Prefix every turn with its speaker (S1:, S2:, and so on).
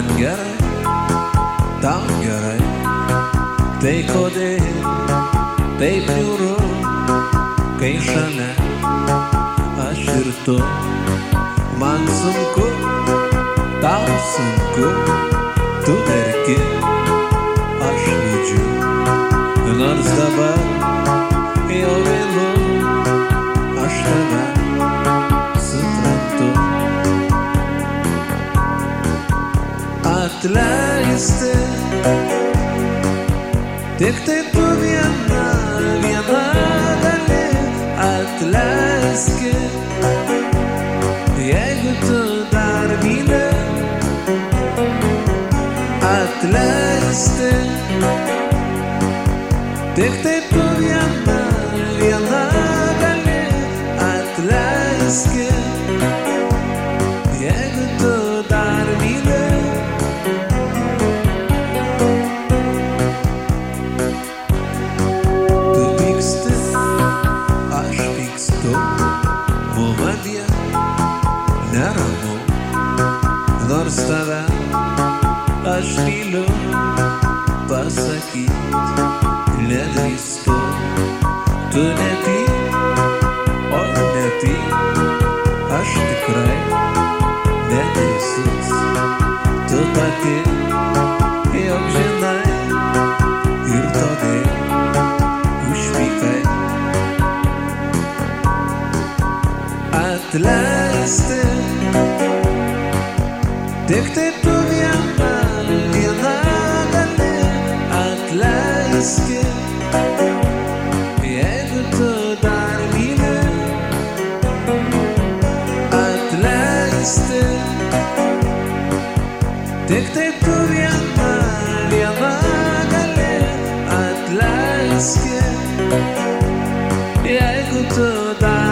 S1: man gerai, tau gerai, tai kodėl taip jūru, kai šalia aš ir tu, man sunku, tau sunku, tu verki, aš liūdžiu, nors dabar Atleisti, tik tai tu viena, viena gali atleiski. Jeigu tu dar myli, atleisti. Tik tai tu viena, viena gali atleiski. Nors tave aš myliu pasakyti nedrįstu. Tu nepyk, o nepyk, aš tikrai neteisus. Tu pati jau žinai ir todėl užpykai. Atleisti, tiktai tu viena viena dali atleiski. Jeigu tu dar myli atleisti. Tiktai tu viena viena dali atleiski. Jeigu tu dar